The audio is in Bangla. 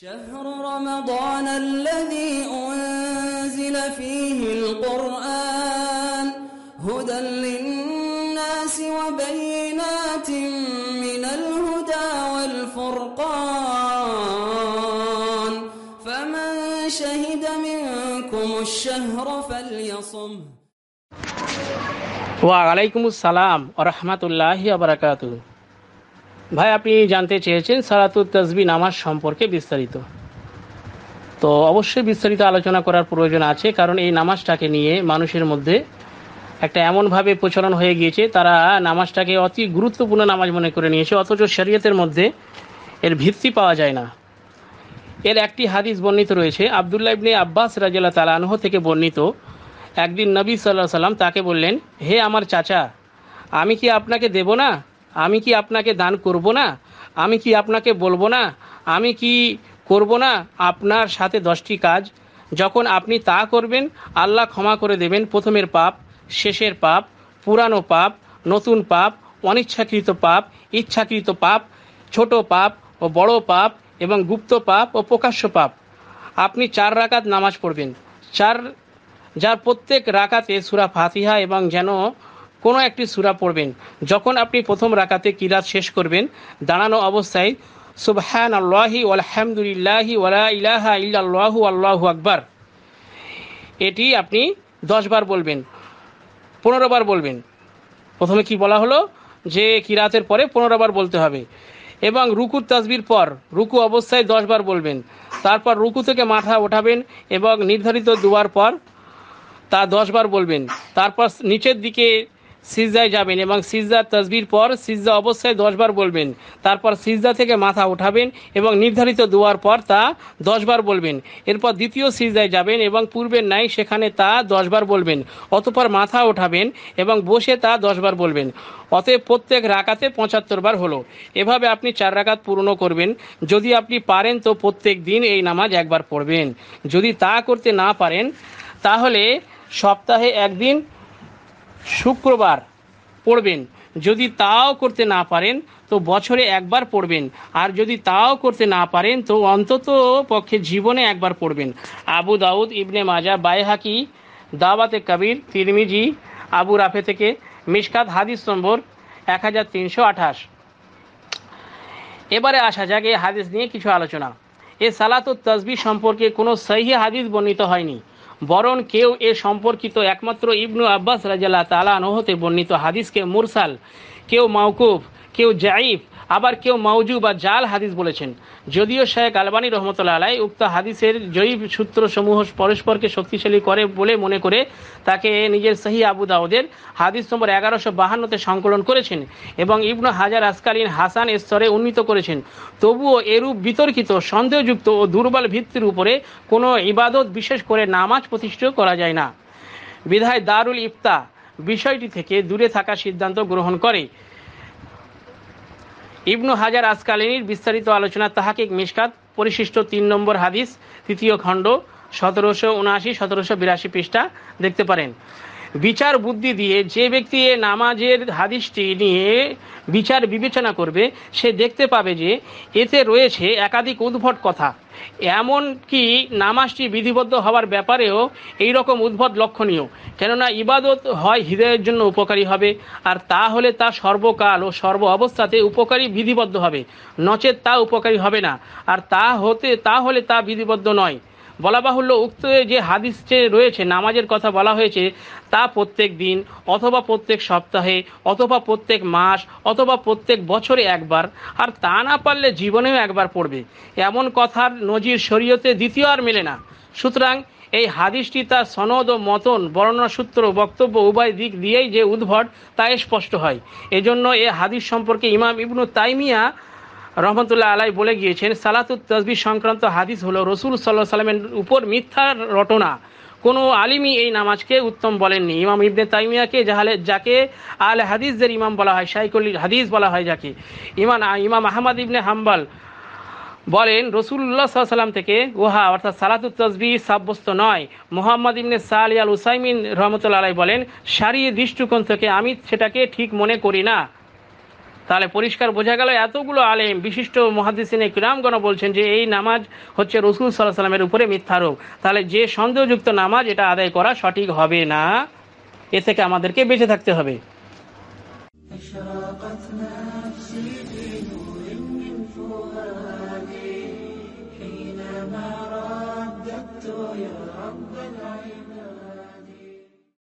شهر رمضان الذي أنزل فيه القرآن هدى للناس وبينات من الهدى والفرقان فمن شهد منكم الشهر فليصم وعليكم السلام ورحمة الله وبركاته. ভাই, আপনি জানতে চেয়েছেন সালাতুত তসবি নামাজ সম্পর্কে বিস্তারিত। তো অবশ্যই বিস্তারিত আলোচনা করার প্রয়োজন আছে, কারণ এই নামাজটাকে নিয়ে মানুষের মধ্যে একটা এমনভাবে প্রচলন হয়ে গিয়েছে, তারা নামাজটাকে অতি গুরুত্বপূর্ণ নামাজ মনে করে নিয়েছে, অথচ শরীয়তের মধ্যে এর ভিত্তি পাওয়া যায় না। এর একটি হাদিস বর্ণিত রয়েছে, আবদুল্লাহ ইবনে আব্বাস রাজিয়াল্লাহ তালা আনহ থেকে বর্ণিত। একদিন নবী সাল্লাহ সাল্লাম তাকে বললেন, হে আমার চাচা, আমি কি আপনাকে দেব না? আমি কি আপনাকে দান করব না? আমি কি আপনাকে বলব না? আমি কি করব না আপনার সাথে দশটি কাজ? যখন আপনি তা করবেন, আল্লাহ ক্ষমা করে দেবেন প্রথমের পাপ, শেষের পাপ, পুরানো পাপ, নতুন পাপ, অনিচ্ছাকৃত পাপ, ইচ্ছাকৃত পাপ, ছোট পাপ ও বড় পাপ এবং গুপ্ত পাপ ও প্রকাশ্য পাপ। আপনি চার রাকাত নামাজ পড়বেন। চার যার প্রত্যেক রাকাতে সুরা ফাতিহা এবং যেন কোনো একটি সুরা পড়বেন। যখন আপনি প্রথম রাকাতে কিরাত শেষ করবেন, দাঁড়ানো অবস্থায় সুবহান আল্লাহি আলহামদুলিল্লাহি ওয়ালা ইলাহা ইল্লাল্লাহু, আল্লাহু আকবার। এটি আপনি দশবার বলবেন, পনেরো বার বলবেন। প্রথমে কি বলা হলো? যে কিরাতের পরে পনেরো বার বলতে হবে। এবং রুকুর তাসবির পর রুকু অবস্থায় দশবার বলবেন। তারপর রুকু থেকে মাথা ওঠাবেন এবং নির্ধারিত দুবার পর তা দশবার বলবেন। তারপর নিচের দিকে সিজদায় যাবেন এবং সিজদার তসবির পর সিজদা অবস্থায় দশবার বলবেন। তারপর সিজদা থেকে মাথা উঠাবেন এবং নির্ধারিত দুয়ার পর তা দশবার বলবেন। এরপর দ্বিতীয় সিজদায় যাবেন এবং পূর্বের নাই সেখানে তা দশবার বলবেন। অতপর মাথা ওঠাবেন এবং বসে তা দশবার বলবেন। অতএব প্রত্যেক রাকাতে পঁচাত্তর বার হলো। এভাবে আপনি চার রাকাত পূর্ণ করবেন। যদি আপনি পারেন তো প্রত্যেক দিন এই নামাজ একবার পড়বেন। যদি তা করতে না পারেন, তাহলে সপ্তাহে একদিন শুক্রবার পড়বেন। যদি তাও করতে না পারেন, তো বছরে একবার পড়বেন। আর যদি তাও করতে না পারেন, তো অন্তত পক্ষে জীবনে একবার পড়বেন। আবু দাউদ ইবনে মাজা, বাইহাকি, দাওয়াতে কবির, তিরমিজি, আবু রাফে থেকে মিশকাত হাদিস নম্বর এক হাজার তিনশো আঠাশ। এবারে আসা যাক এই হাদিস নিয়ে কিছু আলোচনা। এ সালাত ও তসবি সম্পর্কে কোনো সহি হাদিস বর্ণিত হয়নি। বরং কেউ এ সম্পর্কিত একমাত্র ইবনু আব্বাস রাজাল্লাহ তালা নহতে বর্ণিত হাদিসকে মুরসাল, কেউ মাউকুফ কেউ জাইফ, আবার কেউ মাউজু বা জাল হাদিস বলেছেন। যদিও শেখ আলবানী রহমতুল্লাহ আলাই উক্ত হাদিসের জয়ীব সূত্রসমূহ পরস্পরকে শক্তিশালী করে বলে মনে করে তাকে নিজের সহি আবু দাউদের হাদিস নম্বর এগারোশো বাহান্নতে সংকলন করেছেন এবং ইবনু হাজার আসকালীন হাসান স্তরে উন্নীত করেছেন। তবুও এরূপ বিতর্কিত, সন্দেহযুক্ত ও দুর্বল ভিত্তির উপরে কোনো ইবাদত বিশেষ করে নামাজ প্রতিষ্ঠিত করা যায় না। বিধায় দারুল ইফতা বিষয়টি থেকে দূরে থাকার সিদ্ধান্ত গ্রহণ করে। ইবনু হাজার আসকালিনীর বিস্তারিত আলোচনা, তাহাকিক মিসকাত পরিশিষ্ট তিন নম্বর হাদিস, তৃতীয় খণ্ড, সতেরোশো উনআশি, সতেরোশো বিরাশি পৃষ্ঠা দেখতে পারেন। বিচার বুদ্ধি দিয়ে যে ব্যক্তি এ নামাজের হাদিসটি নিয়ে বিচার বিবেচনা করবে, সে দেখতে পাবে যে এতে রয়েছে একাধিক উদ্ভট কথা। এমন কি নামাজটি বিধিবদ্ধ হওয়ার ব্যাপারেও এই রকম উদ্ভট লক্ষণীয়। কেননা ইবাদত হয় হৃদয়ের জন্য উপকারী হবে, আর তা হলে তা সর্বকাল ও সর্ব অবস্থাতে উপকারী বিধিবদ্ধ হবে। নচেত তা উপকারী হবে না, আর তা হতে তা হলে তা বিধিবদ্ধ নয়। বলা বাহুল্য উক্ত যে হাদিস যে রয়েছে, নামাজের কথা বলা হয়েছে, তা প্রত্যেক দিন অথবা প্রত্যেক সপ্তাহে, অথবা প্রত্যেক মাস, অথবা প্রত্যেক বছরে একবার, আর তা না পারলে জীবনেও একবার পড়বে। এমন কথার নজির শরীয়তে দ্বিতীয় আর মেলে না। সুতরাং এই হাদিসটি তার সনদ ও মতন বর্ণনা সূত্র বক্তব্য উভয় দিক দিয়েই যে উদ্ভট তা স্পষ্ট হয়। এজন্য এ হাদিস সম্পর্কে ইমাম ইবনু তাইমিয়া রহমতুল্লাহ আলাই বলে গিয়েছেন, সালাতুত তসবি সংক্রান্ত হাদিস হলো রসুল সাল্লাহ সাল্লামের উপর মিথ্যার রটনা। কোনো আলিমই এই নামাজকে উত্তম বলেননি। ইমাম ইবনে তাইমিয়াকে যাহলে যাকে আল হাদিসদের ইমাম বলা হয় শাইকুল হাদিস বলা হয় যাকে। ইমান ইমাম আহমদ ইবনে হাম্বাল বলেন, রসুল্লাহ সাল্লাম থেকে ওহা, অর্থাৎ সালাতুত তসবি সাব্যস্ত নয়। মোহাম্মদ ইবনে সালি আল উসাইমিন রহমতুল্লাহ আলাই বলেন, সারিয়ে দৃষ্টিকোণ থেকে আমি সেটাকে ঠিক মনে করি না। তাহলে পরিষ্কার বোঝা গেল, এতগুলো আলেম, বিশিষ্ট মহাদিসিন কিরামগণ বলছেন যে এই নামাজ হচ্ছে রসুল সাল্লাহ সাল্লামের উপরে মিথ্যারোপ তাহলে যে সন্দেহযুক্ত নামাজ এটা আদায় করা সঠিক হবে না, এ থেকে আমাদেরকে বেঁচে থাকতে হবে। حينما رددت يا رب